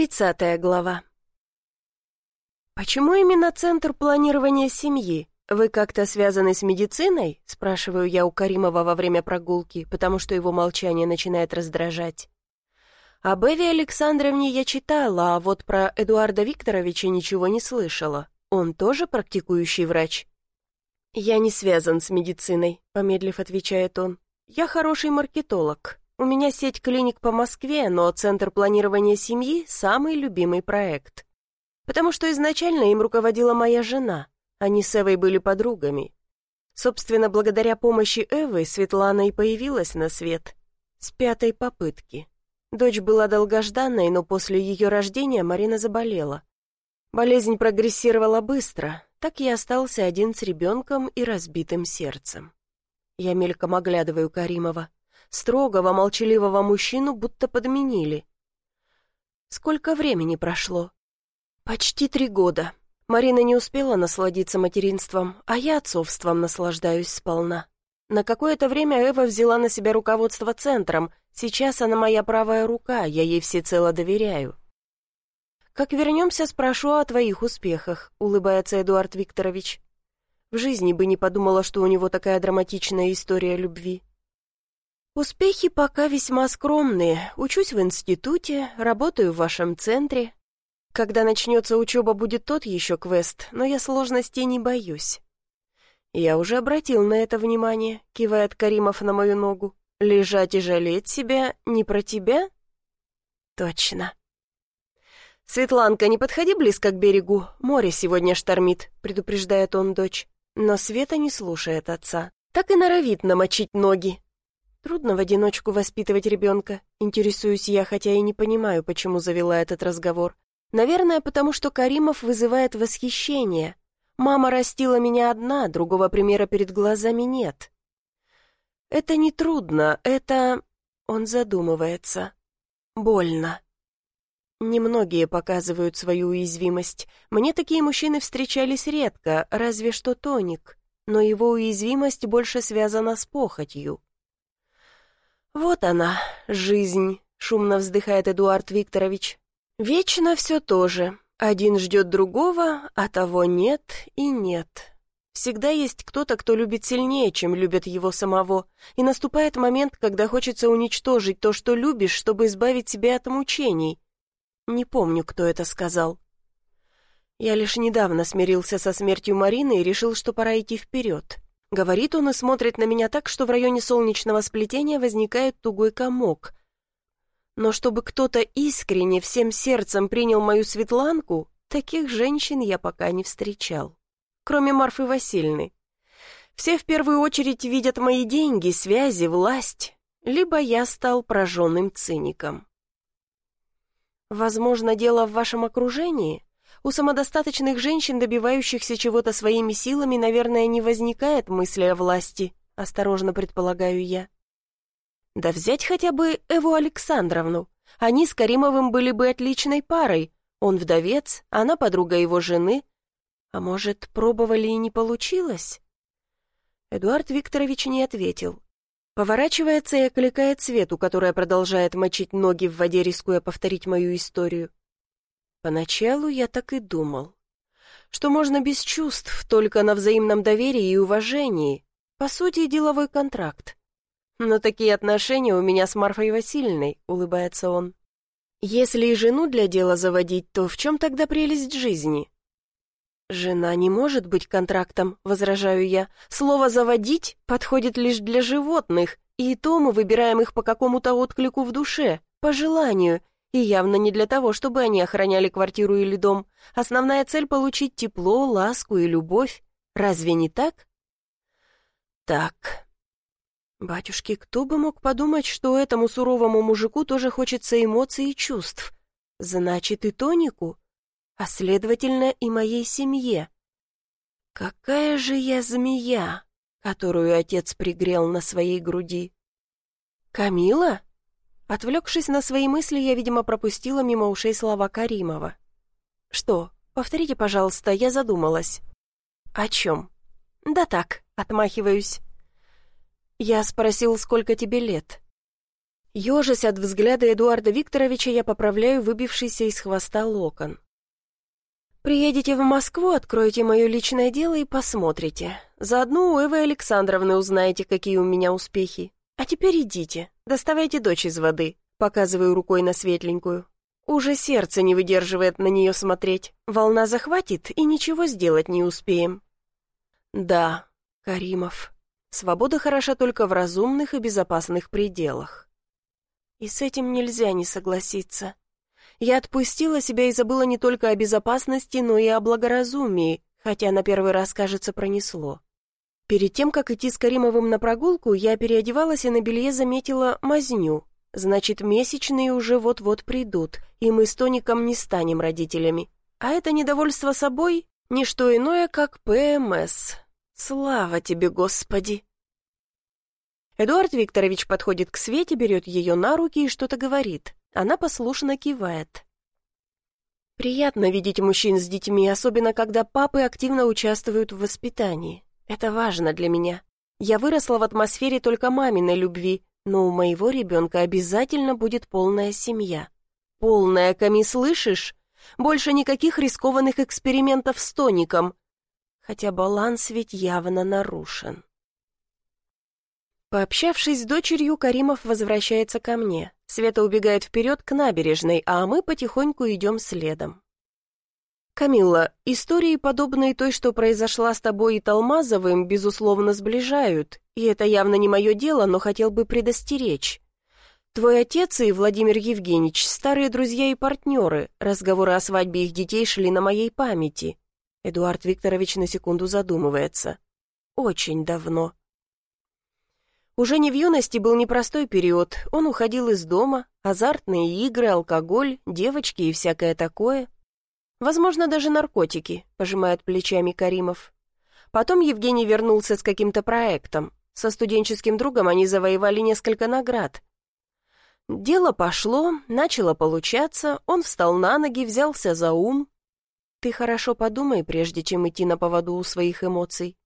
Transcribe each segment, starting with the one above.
Тридцатая глава. «Почему именно Центр планирования семьи? Вы как-то связаны с медициной?» спрашиваю я у Каримова во время прогулки, потому что его молчание начинает раздражать. Об Эве Александровне я читала, а вот про Эдуарда Викторовича ничего не слышала. Он тоже практикующий врач? «Я не связан с медициной», — помедлив отвечает он. «Я хороший маркетолог. У меня сеть клиник по Москве, но Центр планирования семьи – самый любимый проект. Потому что изначально им руководила моя жена. Они с Эвой были подругами. Собственно, благодаря помощи Эвы Светлана и появилась на свет. С пятой попытки. Дочь была долгожданной, но после ее рождения Марина заболела. Болезнь прогрессировала быстро, так я остался один с ребенком и разбитым сердцем. Я мельком оглядываю Каримова строгого, молчаливого мужчину будто подменили. Сколько времени прошло? Почти три года. Марина не успела насладиться материнством, а я отцовством наслаждаюсь сполна. На какое-то время Эва взяла на себя руководство центром. Сейчас она моя правая рука, я ей всецело доверяю. «Как вернемся, спрошу о твоих успехах», — улыбается Эдуард Викторович. В жизни бы не подумала, что у него такая драматичная история любви. Успехи пока весьма скромные. Учусь в институте, работаю в вашем центре. Когда начнется учеба, будет тот еще квест, но я сложностей не боюсь. Я уже обратил на это внимание, кивает Каримов на мою ногу. Лежать и жалеть себя не про тебя? Точно. «Светланка, не подходи близко к берегу, море сегодня штормит», — предупреждает он дочь. Но Света не слушает отца. Так и норовит намочить ноги, Трудно в одиночку воспитывать ребенка. Интересуюсь я, хотя и не понимаю, почему завела этот разговор. Наверное, потому что Каримов вызывает восхищение. Мама растила меня одна, другого примера перед глазами нет. Это не трудно, это... Он задумывается. Больно. Немногие показывают свою уязвимость. Мне такие мужчины встречались редко, разве что тоник. Но его уязвимость больше связана с похотью. «Вот она, жизнь», — шумно вздыхает Эдуард Викторович. «Вечно все то же. Один ждет другого, а того нет и нет. Всегда есть кто-то, кто любит сильнее, чем любят его самого, и наступает момент, когда хочется уничтожить то, что любишь, чтобы избавить себя от мучений. Не помню, кто это сказал. Я лишь недавно смирился со смертью Марины и решил, что пора идти вперед. Говорит он и смотрит на меня так, что в районе солнечного сплетения возникает тугой комок. Но чтобы кто-то искренне всем сердцем принял мою Светланку, таких женщин я пока не встречал. Кроме Марфы Васильевны. Все в первую очередь видят мои деньги, связи, власть. Либо я стал прожженным циником. Возможно, дело в вашем окружении? У самодостаточных женщин, добивающихся чего-то своими силами, наверное, не возникает мысли о власти, осторожно предполагаю я. Да взять хотя бы Эву Александровну. Они с Каримовым были бы отличной парой. Он вдовец, она подруга его жены. А может, пробовали и не получилось? Эдуард Викторович не ответил. Поворачивается и окликает Свету, которая продолжает мочить ноги в воде, рискуя повторить мою историю. Поначалу я так и думал, что можно без чувств, только на взаимном доверии и уважении. По сути, деловой контракт. Но такие отношения у меня с Марфой Васильевной, улыбается он. Если и жену для дела заводить, то в чем тогда прелесть жизни? «Жена не может быть контрактом», — возражаю я. «Слово «заводить» подходит лишь для животных, и то мы выбираем их по какому-то отклику в душе, по желанию, и явно не для того, чтобы они охраняли квартиру или дом. Основная цель — получить тепло, ласку и любовь. Разве не так? Так. Батюшки, кто бы мог подумать, что этому суровому мужику тоже хочется эмоций и чувств? Значит, и Тонику, а следовательно, и моей семье. Какая же я змея, которую отец пригрел на своей груди? Камила? Отвлекшись на свои мысли, я, видимо, пропустила мимо ушей слова Каримова. «Что? Повторите, пожалуйста, я задумалась». «О чем?» «Да так, отмахиваюсь». «Я спросил, сколько тебе лет?» Ежась от взгляда Эдуарда Викторовича, я поправляю выбившийся из хвоста локон. «Приедете в Москву, откроете мое личное дело и посмотрите. Заодно у Эвы Александровны узнаете, какие у меня успехи. А теперь идите, доставайте дочь из воды», показываю рукой на светленькую. Уже сердце не выдерживает на нее смотреть. Волна захватит, и ничего сделать не успеем. Да, Каримов. Свобода хороша только в разумных и безопасных пределах. И с этим нельзя не согласиться. Я отпустила себя и забыла не только о безопасности, но и о благоразумии, хотя на первый раз, кажется, пронесло. Перед тем, как идти с Каримовым на прогулку, я переодевалась и на белье заметила мазню. Значит, месячные уже вот-вот придут, и мы с Тоником не станем родителями. А это недовольство собой — не что иное, как ПМС. Слава тебе, Господи! Эдуард Викторович подходит к Свете, берет ее на руки и что-то говорит. Она послушно кивает. Приятно видеть мужчин с детьми, особенно когда папы активно участвуют в воспитании. Это важно для меня. Я выросла в атмосфере только маминой любви, но у моего ребенка обязательно будет полная семья. Полная, Ками, слышишь? Больше никаких рискованных экспериментов с тоником. Хотя баланс ведь явно нарушен. Пообщавшись с дочерью, Каримов возвращается ко мне. Света убегает вперед к набережной, а мы потихоньку идем следом. «Камилла, истории, подобные той, что произошла с тобой и Талмазовым, безусловно, сближают, и это явно не мое дело, но хотел бы предостеречь. Твой отец и Владимир Евгеньевич – старые друзья и партнеры, разговоры о свадьбе их детей шли на моей памяти». Эдуард Викторович на секунду задумывается. «Очень давно». Уже не в юности был непростой период. Он уходил из дома, азартные игры, алкоголь, девочки и всякое такое. Возможно, даже наркотики, пожимает плечами Каримов. Потом Евгений вернулся с каким-то проектом. Со студенческим другом они завоевали несколько наград. Дело пошло, начало получаться, он встал на ноги, взялся за ум. Ты хорошо подумай, прежде чем идти на поводу у своих эмоций.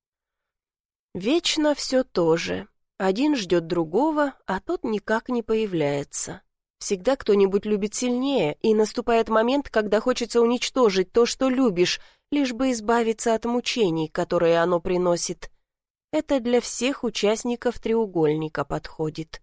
Вечно все то же. Один ждет другого, а тот никак не появляется. Всегда кто-нибудь любит сильнее, и наступает момент, когда хочется уничтожить то, что любишь, лишь бы избавиться от мучений, которые оно приносит. Это для всех участников треугольника подходит.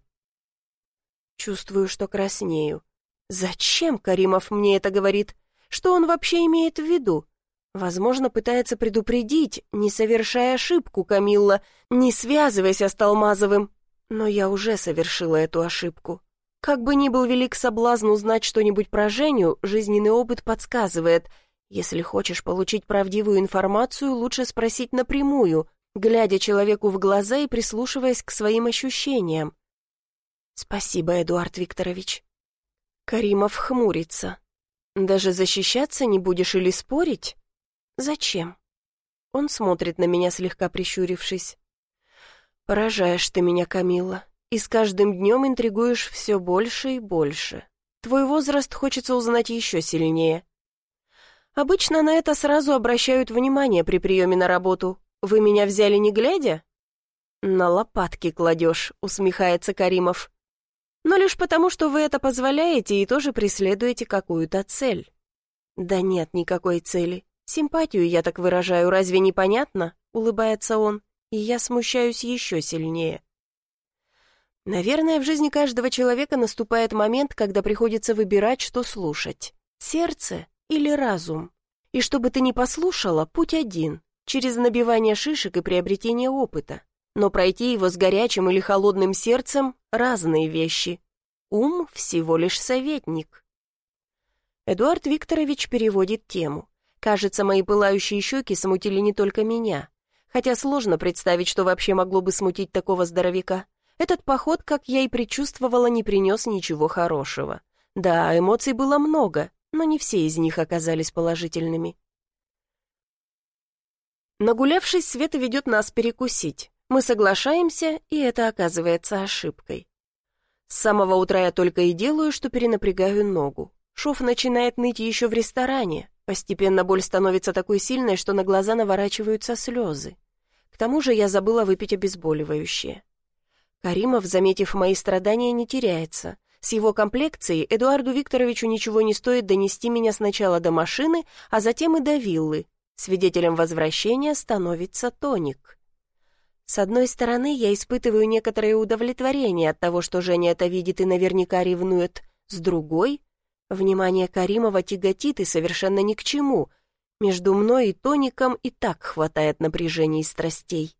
Чувствую, что краснею. Зачем Каримов мне это говорит? Что он вообще имеет в виду? Возможно, пытается предупредить, не совершая ошибку, Камилла, не связывайся с Талмазовым. Но я уже совершила эту ошибку. Как бы ни был велик соблазн узнать что-нибудь про Женю, жизненный опыт подсказывает, если хочешь получить правдивую информацию, лучше спросить напрямую, глядя человеку в глаза и прислушиваясь к своим ощущениям. «Спасибо, Эдуард Викторович». Каримов хмурится. «Даже защищаться не будешь или спорить?» «Зачем?» Он смотрит на меня, слегка прищурившись. «Поражаешь ты меня, Камилла, и с каждым днем интригуешь все больше и больше. Твой возраст хочется узнать еще сильнее. Обычно на это сразу обращают внимание при приеме на работу. Вы меня взяли не глядя?» «На лопатки кладешь», — усмехается Каримов. «Но лишь потому, что вы это позволяете и тоже преследуете какую-то цель». «Да нет никакой цели. «Симпатию я так выражаю, разве не понятно?» — улыбается он, и я смущаюсь еще сильнее. Наверное, в жизни каждого человека наступает момент, когда приходится выбирать, что слушать — сердце или разум. И чтобы ты не послушала, путь один — через набивание шишек и приобретение опыта. Но пройти его с горячим или холодным сердцем — разные вещи. Ум — всего лишь советник. Эдуард Викторович переводит тему. Кажется, мои пылающие щеки смутили не только меня. Хотя сложно представить, что вообще могло бы смутить такого здоровяка. Этот поход, как я и предчувствовала, не принес ничего хорошего. Да, эмоций было много, но не все из них оказались положительными. Нагулявшись, Света ведет нас перекусить. Мы соглашаемся, и это оказывается ошибкой. С самого утра я только и делаю, что перенапрягаю ногу. Шов начинает ныть еще в ресторане, Постепенно боль становится такой сильной, что на глаза наворачиваются слезы. К тому же я забыла выпить обезболивающее. Каримов, заметив мои страдания, не теряется. С его комплекцией Эдуарду Викторовичу ничего не стоит донести меня сначала до машины, а затем и до виллы. Свидетелем возвращения становится тоник. С одной стороны, я испытываю некоторое удовлетворение от того, что Женя это видит и наверняка ревнует. С другой, внимание Каримова тяготит и совершенно ни к чему. Между мной и тоником и так хватает напряжений и страстей.